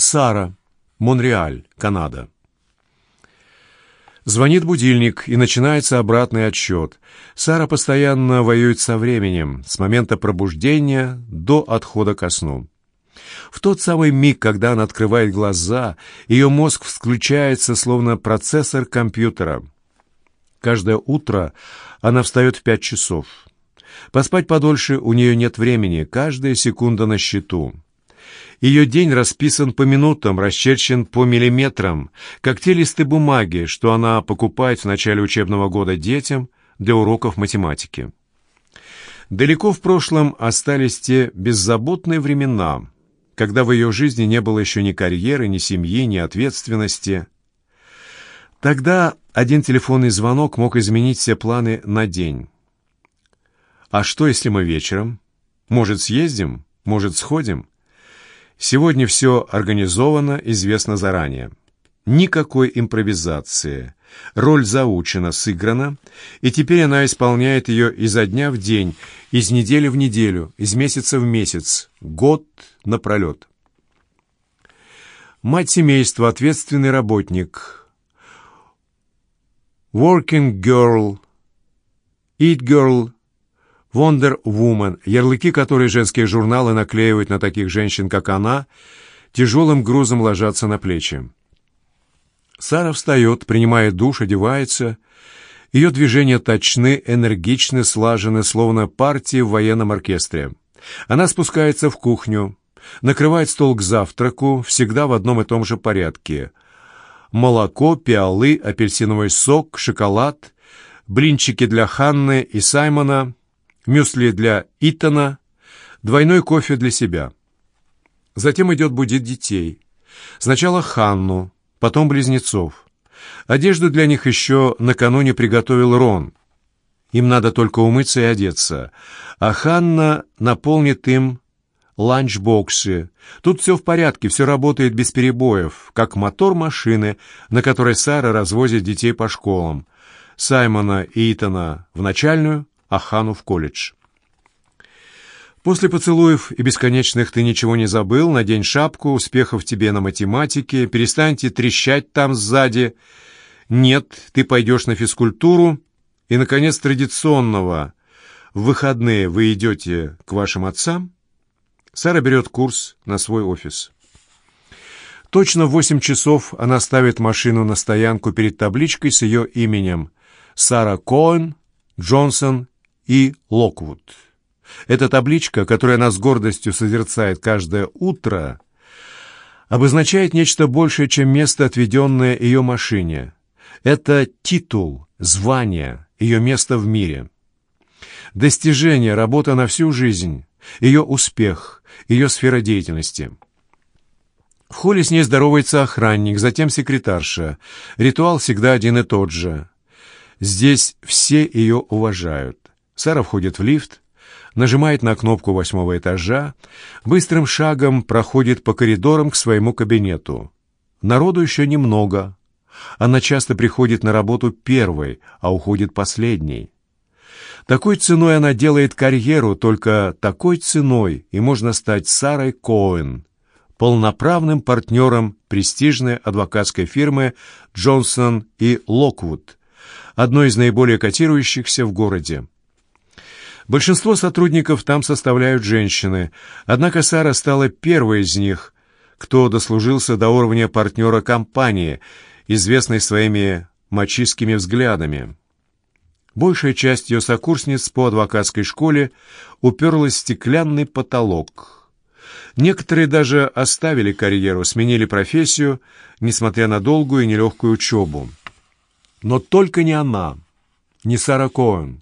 Сара, Монреаль, Канада. Звонит будильник, и начинается обратный отсчет. Сара постоянно воюет со временем, с момента пробуждения до отхода ко сну. В тот самый миг, когда она открывает глаза, ее мозг включается, словно процессор компьютера. Каждое утро она встает в пять часов. Поспать подольше у нее нет времени, каждая секунда на счету. Ее день расписан по минутам, расчерчен по миллиметрам, как те листы бумаги, что она покупает в начале учебного года детям для уроков математики. Далеко в прошлом остались те беззаботные времена, когда в ее жизни не было еще ни карьеры, ни семьи, ни ответственности. Тогда один телефонный звонок мог изменить все планы на день. А что, если мы вечером? Может, съездим? Может, сходим? Сегодня все организовано, известно заранее. Никакой импровизации. Роль заучена, сыграна, и теперь она исполняет ее изо дня в день, из недели в неделю, из месяца в месяц, год напролет. Мать семейства, ответственный работник. Working girl, eat girl, Wonder Woman, ярлыки, которые женские журналы наклеивают на таких женщин, как она, тяжелым грузом ложатся на плечи. Сара встает, принимает душ, одевается. Ее движения точны, энергичны, слажены, словно партии в военном оркестре. Она спускается в кухню, накрывает стол к завтраку, всегда в одном и том же порядке. Молоко, пиалы, апельсиновый сок, шоколад, блинчики для Ханны и Саймона — мюсли для Итана, двойной кофе для себя. Затем идет будить детей. Сначала Ханну, потом близнецов. Одежду для них еще накануне приготовил Рон. Им надо только умыться и одеться. А Ханна наполнит им ланчбоксы. Тут все в порядке, все работает без перебоев, как мотор машины, на которой Сара развозит детей по школам. Саймона и Итана в начальную, Ахану в колледж. После поцелуев и бесконечных «ты ничего не забыл», надень шапку, успехов тебе на математике, перестаньте трещать там сзади. Нет, ты пойдешь на физкультуру. И, наконец, традиционного. В выходные вы идете к вашим отцам. Сара берет курс на свой офис. Точно в восемь часов она ставит машину на стоянку перед табличкой с ее именем. Сара Коэн, Джонсон и Локвуд. Эта табличка, которую она с гордостью созерцает каждое утро, обозначает нечто большее, чем место, отведенное ее машине. Это титул, звание, ее место в мире. Достижение, работа на всю жизнь, ее успех, ее сфера деятельности. В холле с ней здоровается охранник, затем секретарша. Ритуал всегда один и тот же. Здесь все ее уважают. Сара входит в лифт, нажимает на кнопку восьмого этажа, быстрым шагом проходит по коридорам к своему кабинету. Народу еще немного. Она часто приходит на работу первой, а уходит последней. Такой ценой она делает карьеру, только такой ценой и можно стать Сарой Коэн, полноправным партнером престижной адвокатской фирмы Джонсон и Локвуд, одной из наиболее котирующихся в городе. Большинство сотрудников там составляют женщины, однако Сара стала первой из них, кто дослужился до уровня партнера компании, известной своими мачистскими взглядами. Большая часть ее сокурсниц по адвокатской школе уперлась в стеклянный потолок. Некоторые даже оставили карьеру, сменили профессию, несмотря на долгую и нелегкую учебу. Но только не она, не Сара Коэн.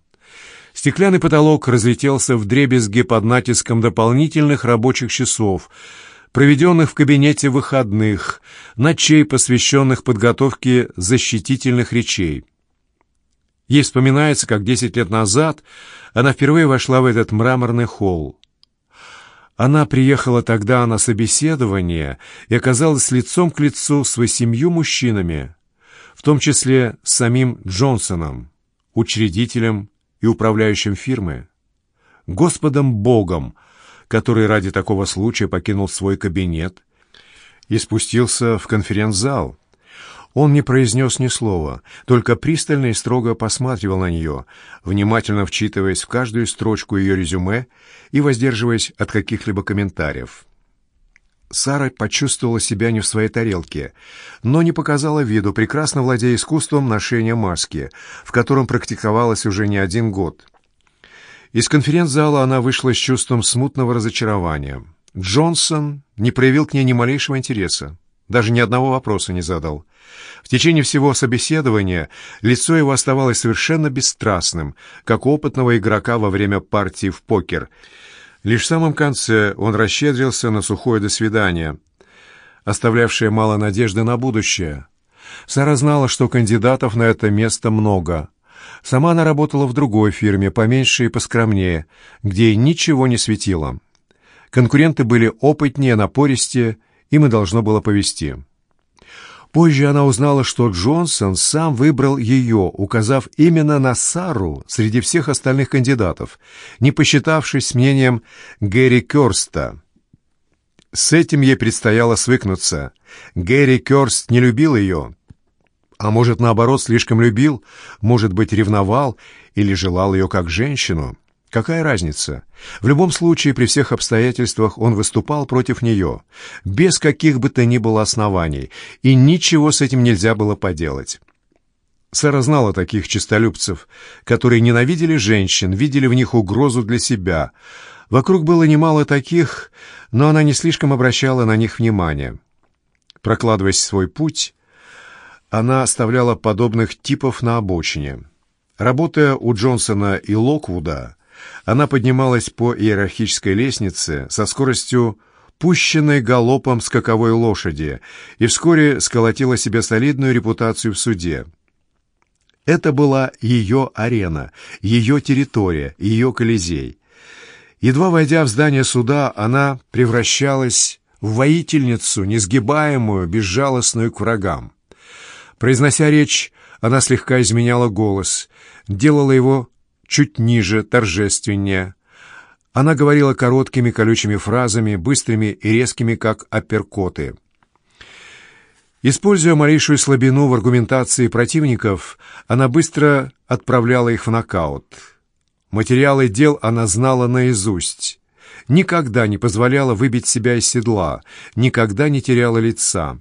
Стеклянный потолок разлетелся в дребезги под натиском дополнительных рабочих часов, проведенных в кабинете выходных, ночей, посвященных подготовке защитительных речей. Ей вспоминается, как десять лет назад она впервые вошла в этот мраморный холл. Она приехала тогда на собеседование и оказалась лицом к лицу с восемью мужчинами, в том числе с самим Джонсоном, учредителем и управляющим фирмы, Господом Богом, который ради такого случая покинул свой кабинет, и спустился в конференц-зал. Он не произнес ни слова, только пристально и строго посматривал на нее, внимательно вчитываясь в каждую строчку ее резюме и воздерживаясь от каких-либо комментариев. Сара почувствовала себя не в своей тарелке, но не показала виду, прекрасно владея искусством ношения маски, в котором практиковалась уже не один год. Из конференц-зала она вышла с чувством смутного разочарования. Джонсон не проявил к ней ни малейшего интереса, даже ни одного вопроса не задал. В течение всего собеседования лицо его оставалось совершенно бесстрастным, как у опытного игрока во время партии в покер — Лишь в самом конце он расщедрился на сухое «до свидания», оставлявшее мало надежды на будущее. Сара знала, что кандидатов на это место много. Сама она работала в другой фирме, поменьше и поскромнее, где ей ничего не светило. Конкуренты были опытнее, напористее, им и должно было повести. Позже она узнала, что Джонсон сам выбрал ее, указав именно на Сару среди всех остальных кандидатов, не посчитавшись мнением Гэри Кёрста. С этим ей предстояло свыкнуться. Гэри Кёрст не любил ее. А может, наоборот, слишком любил, может быть, ревновал или желал ее как женщину. Какая разница? В любом случае, при всех обстоятельствах он выступал против нее, без каких бы то ни было оснований, и ничего с этим нельзя было поделать. Сара знала таких честолюбцев, которые ненавидели женщин, видели в них угрозу для себя. Вокруг было немало таких, но она не слишком обращала на них внимание. Прокладывая свой путь, она оставляла подобных типов на обочине. Работая у Джонсона и Локвуда, она поднималась по иерархической лестнице со скоростью пущенной галопом скаковой лошади и вскоре сколотила себе солидную репутацию в суде. Это была ее арена, ее территория, ее колизей. Едва войдя в здание суда, она превращалась в воительницу, несгибаемую, безжалостную к врагам. Произнося речь, она слегка изменяла голос, делала его чуть ниже, торжественнее. Она говорила короткими колючими фразами, быстрыми и резкими, как апперкоты. Используя малейшую слабину в аргументации противников, она быстро отправляла их в нокаут. Материалы дел она знала наизусть. Никогда не позволяла выбить себя из седла, никогда не теряла лица.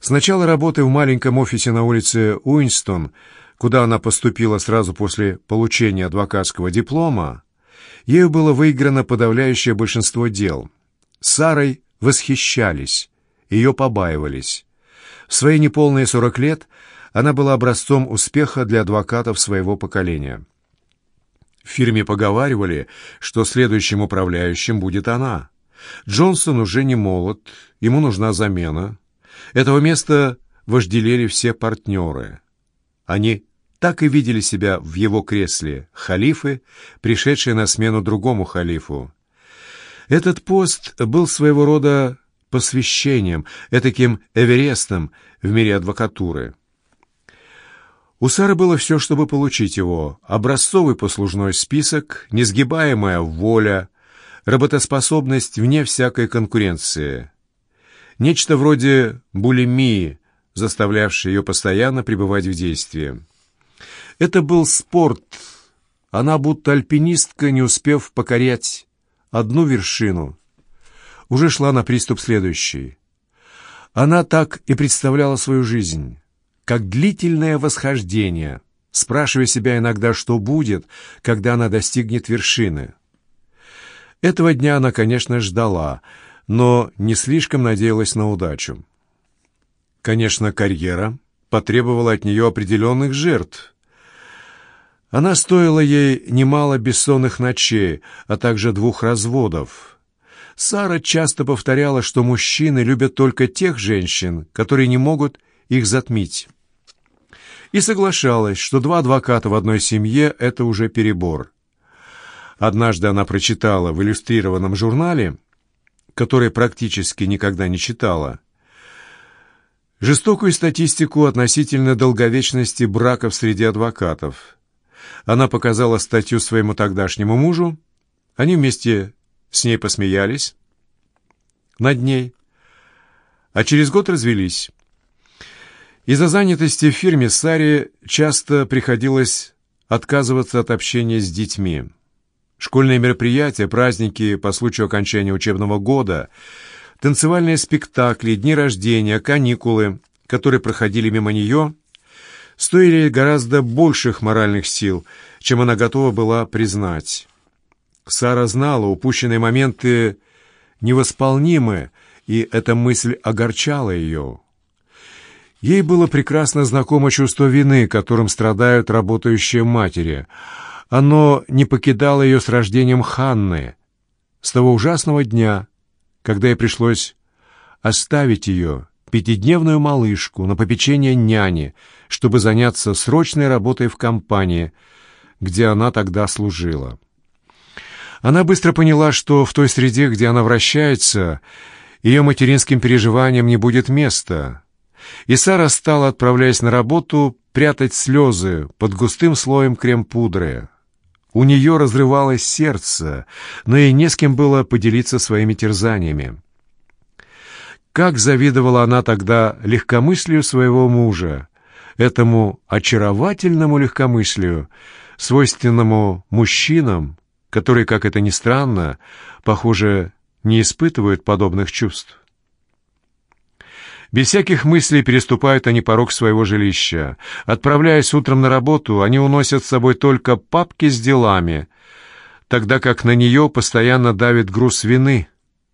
С начала работы в маленьком офисе на улице Уинстон – куда она поступила сразу после получения адвокатского диплома, ею было выиграно подавляющее большинство дел. Сарой восхищались, ее побаивались. В свои неполные сорок лет она была образцом успеха для адвокатов своего поколения. В фирме поговаривали, что следующим управляющим будет она. Джонсон уже не молод, ему нужна замена. Этого места вожделели все партнеры. Они так и видели себя в его кресле халифы, пришедшие на смену другому халифу. Этот пост был своего рода посвящением, этаким Эверестом в мире адвокатуры. У Сары было все, чтобы получить его. Образцовый послужной список, несгибаемая воля, работоспособность вне всякой конкуренции. Нечто вроде булимии, заставлявшей ее постоянно пребывать в действии. Это был спорт. Она, будто альпинистка, не успев покорять одну вершину, уже шла на приступ следующей. Она так и представляла свою жизнь, как длительное восхождение, спрашивая себя иногда, что будет, когда она достигнет вершины. Этого дня она, конечно, ждала, но не слишком надеялась на удачу. Конечно, карьера потребовала от нее определенных жертв, она стоила ей немало бессонных ночей, а также двух разводов. Сара часто повторяла, что мужчины любят только тех женщин, которые не могут их затмить. И соглашалась, что два адвоката в одной семье — это уже перебор. Однажды она прочитала в иллюстрированном журнале, который практически никогда не читала, жестокую статистику относительно долговечности браков среди адвокатов — она показала статью своему тогдашнему мужу. Они вместе с ней посмеялись над ней. а через год развелись. Из-за занятости в фирме Саре часто приходилось отказываться от общения с детьми. Школьные мероприятия, праздники по случаю окончания учебного года, танцевальные спектакли, дни рождения, каникулы, которые проходили мимо нее, стоили гораздо больших моральных сил, чем она готова была признать. Сара знала, упущенные моменты невосполнимы, и эта мысль огорчала ее. Ей было прекрасно знакомо чувство вины, которым страдают работающие матери. Оно не покидало ее с рождением Ханны, с того ужасного дня, когда ей пришлось оставить ее, пятидневную малышку, на попечение няни, чтобы заняться срочной работой в компании, где она тогда служила. Она быстро поняла, что в той среде, где она вращается, ее материнским переживаниям не будет места. И Сара стала, отправляясь на работу, прятать слезы под густым слоем крем-пудры. У нее разрывалось сердце, но ей не с кем было поделиться своими терзаниями. Как завидовала она тогда легкомыслию своего мужа, этому очаровательному легкомыслию, свойственному мужчинам, которые, как это ни странно, похоже, не испытывают подобных чувств. Без всяких мыслей переступают они порог своего жилища. Отправляясь утром на работу, они уносят с собой только папки с делами, тогда как на нее постоянно давит груз вины,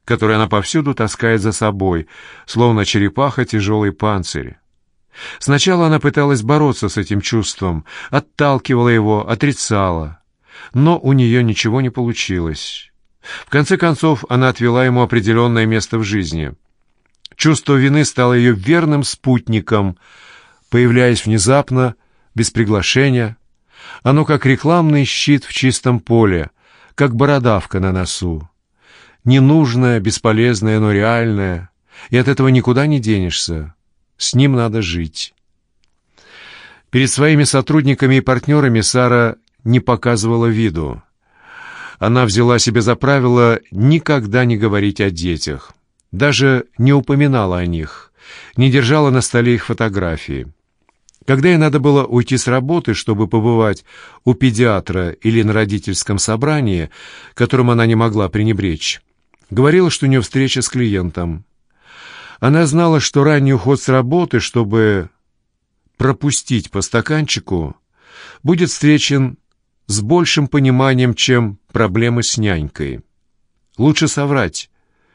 который она повсюду таскает за собой, словно черепаха тяжелый панцирь. Сначала она пыталась бороться с этим чувством, отталкивала его, отрицала, но у нее ничего не получилось. В конце концов, она отвела ему определенное место в жизни. Чувство вины стало ее верным спутником, появляясь внезапно, без приглашения. Оно как рекламный щит в чистом поле, как бородавка на носу. Ненужное, бесполезное, но реальное, и от этого никуда не денешься. С ним надо жить. Перед своими сотрудниками и партнерами Сара не показывала виду. Она взяла себе за правило никогда не говорить о детях. Даже не упоминала о них, не держала на столе их фотографии. Когда ей надо было уйти с работы, чтобы побывать у педиатра или на родительском собрании, которым она не могла пренебречь, говорила, что у нее встреча с клиентом. Она знала, что ранний уход с работы, чтобы пропустить по стаканчику, будет встречен с большим пониманием, чем проблемы с нянькой. Лучше соврать,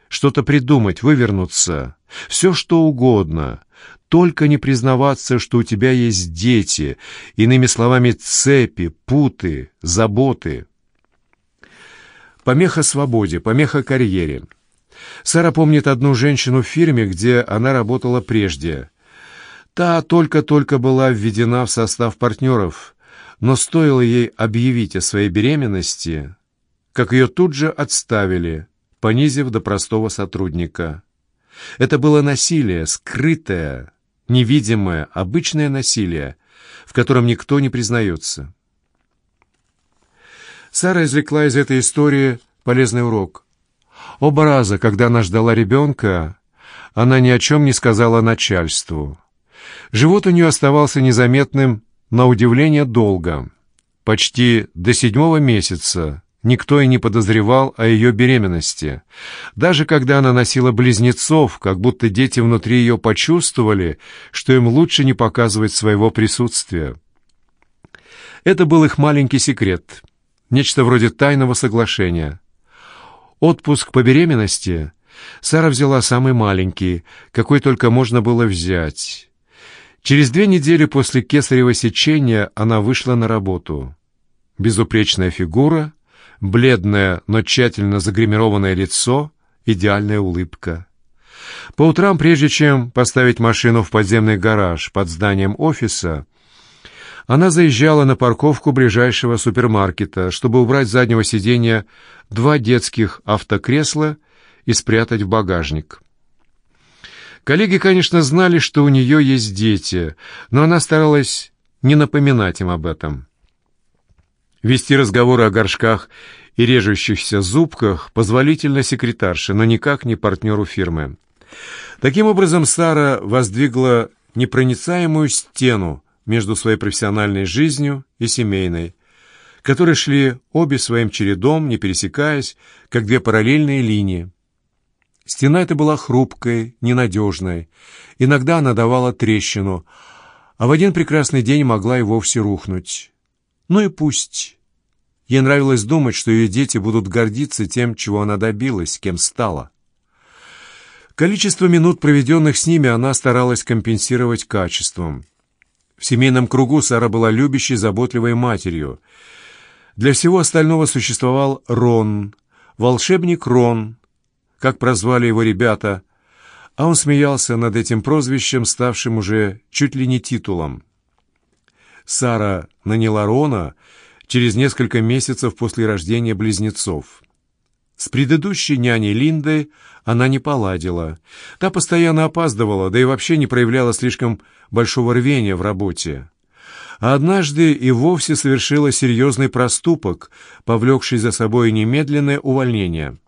что-то придумать, вывернуться, все что угодно, только не признаваться, что у тебя есть дети, иными словами, цепи, путы, заботы. Помеха свободе, помеха карьере. Сара помнит одну женщину в фирме, где она работала прежде. Та только-только была введена в состав партнеров, но стоило ей объявить о своей беременности, как ее тут же отставили, понизив до простого сотрудника. Это было насилие, скрытое, невидимое, обычное насилие, в котором никто не признается. Сара извлекла из этой истории полезный урок. Оба раза, когда она ждала ребенка, она ни о чем не сказала начальству. Живот у нее оставался незаметным, на удивление, долго. Почти до седьмого месяца Никто и не подозревал о ее беременности. Даже когда она носила близнецов, как будто дети внутри ее почувствовали, что им лучше не показывать своего присутствия. Это был их маленький секрет, нечто вроде тайного соглашения. Отпуск по беременности Сара взяла самый маленький, какой только можно было взять. Через две недели после кесарево сечения она вышла на работу. Безупречная фигура — бледное, но тщательно загримированное лицо, идеальная улыбка. По утрам, прежде чем поставить машину в подземный гараж под зданием офиса, она заезжала на парковку ближайшего супермаркета, чтобы убрать с заднего сиденья два детских автокресла и спрятать в багажник. Коллеги, конечно, знали, что у нее есть дети, но она старалась не напоминать им об этом. Вести разговоры о горшках и режущихся зубках позволительно секретарше, но никак не партнеру фирмы. Таким образом, Сара воздвигла непроницаемую стену между своей профессиональной жизнью и семейной, которые шли обе своим чередом, не пересекаясь, как две параллельные линии. Стена эта была хрупкой, ненадежной. Иногда она давала трещину, а в один прекрасный день могла и вовсе рухнуть. Ну и пусть. Ей нравилось думать, что ее дети будут гордиться тем, чего она добилась, кем стала. Количество минут, проведенных с ними, она старалась компенсировать качеством. В семейном кругу Сара была любящей, заботливой матерью. Для всего остального существовал Рон, волшебник Рон, как прозвали его ребята, а он смеялся над этим прозвищем, ставшим уже чуть ли не титулом. Сара наняла Рона через несколько месяцев после рождения близнецов. С предыдущей няней Линдой она не поладила. Та постоянно опаздывала, да и вообще не проявляла слишком большого рвения в работе. А однажды и вовсе совершила серьезный проступок, повлекший за собой немедленное увольнение.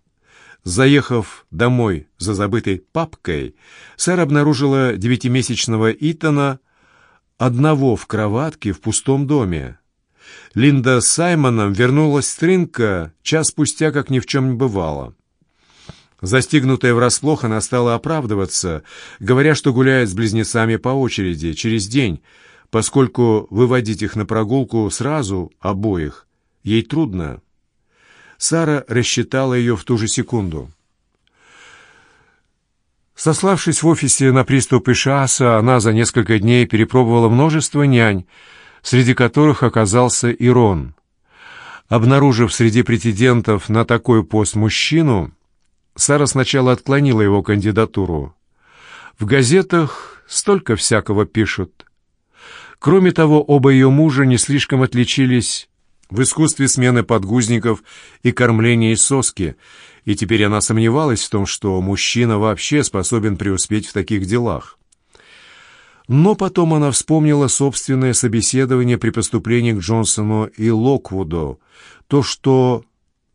Заехав домой за забытой папкой, сэр обнаружила девятимесячного Итана одного в кроватке в пустом доме. Линда с Саймоном вернулась с рынка час спустя, как ни в чем не бывало. Застигнутая врасплох, она стала оправдываться, говоря, что гуляет с близнецами по очереди, через день, поскольку выводить их на прогулку сразу, обоих, ей трудно. Сара рассчитала ее в ту же секунду. Сославшись в офисе на приступ Ишаса, она за несколько дней перепробовала множество нянь, среди которых оказался Ирон. Обнаружив среди претендентов на такой пост мужчину, Сара сначала отклонила его кандидатуру. В газетах столько всякого пишут. Кроме того, оба ее мужа не слишком отличились в искусстве смены подгузников и кормления соски, и теперь она сомневалась в том, что мужчина вообще способен преуспеть в таких делах. Но потом она вспомнила собственное собеседование при поступлении к Джонсону и Локвуду, то, что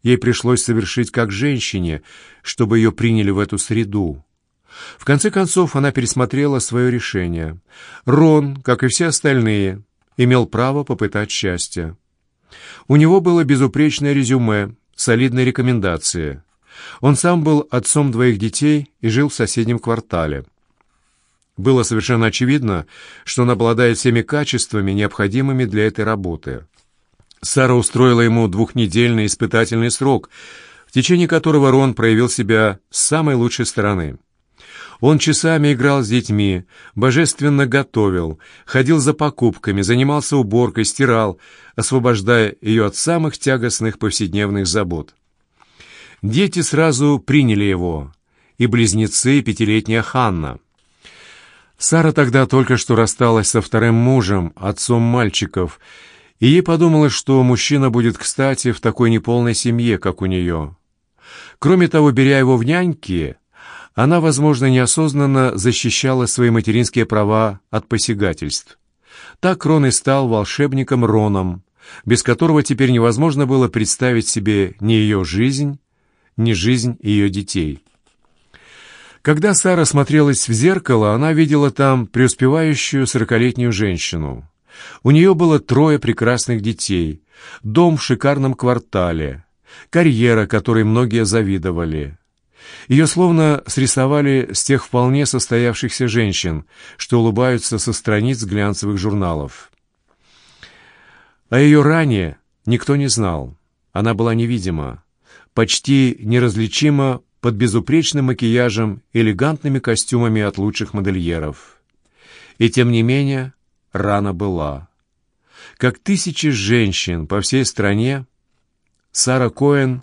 ей пришлось совершить как женщине, чтобы ее приняли в эту среду. В конце концов, она пересмотрела свое решение. Рон, как и все остальные, имел право попытать счастье. У него было безупречное резюме, солидные рекомендации. Он сам был отцом двоих детей и жил в соседнем квартале. Было совершенно очевидно, что он обладает всеми качествами, необходимыми для этой работы. Сара устроила ему двухнедельный испытательный срок, в течение которого Рон проявил себя с самой лучшей стороны. Он часами играл с детьми, божественно готовил, ходил за покупками, занимался уборкой, стирал, освобождая ее от самых тягостных повседневных забот. Дети сразу приняли его, и близнецы, и пятилетняя Ханна. Сара тогда только что рассталась со вторым мужем, отцом мальчиков, и ей подумалось, что мужчина будет кстати в такой неполной семье, как у нее. Кроме того, беря его в няньки, она, возможно, неосознанно защищала свои материнские права от посягательств. Так Рон и стал волшебником Роном, без которого теперь невозможно было представить себе ни ее жизнь, ни жизнь ее детей. Когда Сара смотрелась в зеркало, она видела там преуспевающую сорокалетнюю женщину. У нее было трое прекрасных детей, дом в шикарном квартале, карьера, которой многие завидовали. Ее словно срисовали с тех вполне состоявшихся женщин, что улыбаются со страниц глянцевых журналов. А ее ранее никто не знал. Она была невидима, почти неразличима под безупречным макияжем, элегантными костюмами от лучших модельеров. И тем не менее рана была. Как тысячи женщин по всей стране, Сара Коэн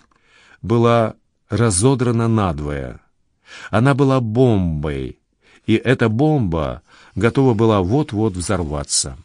была разодрана надвое. Она была бомбой, и эта бомба готова была вот-вот взорваться.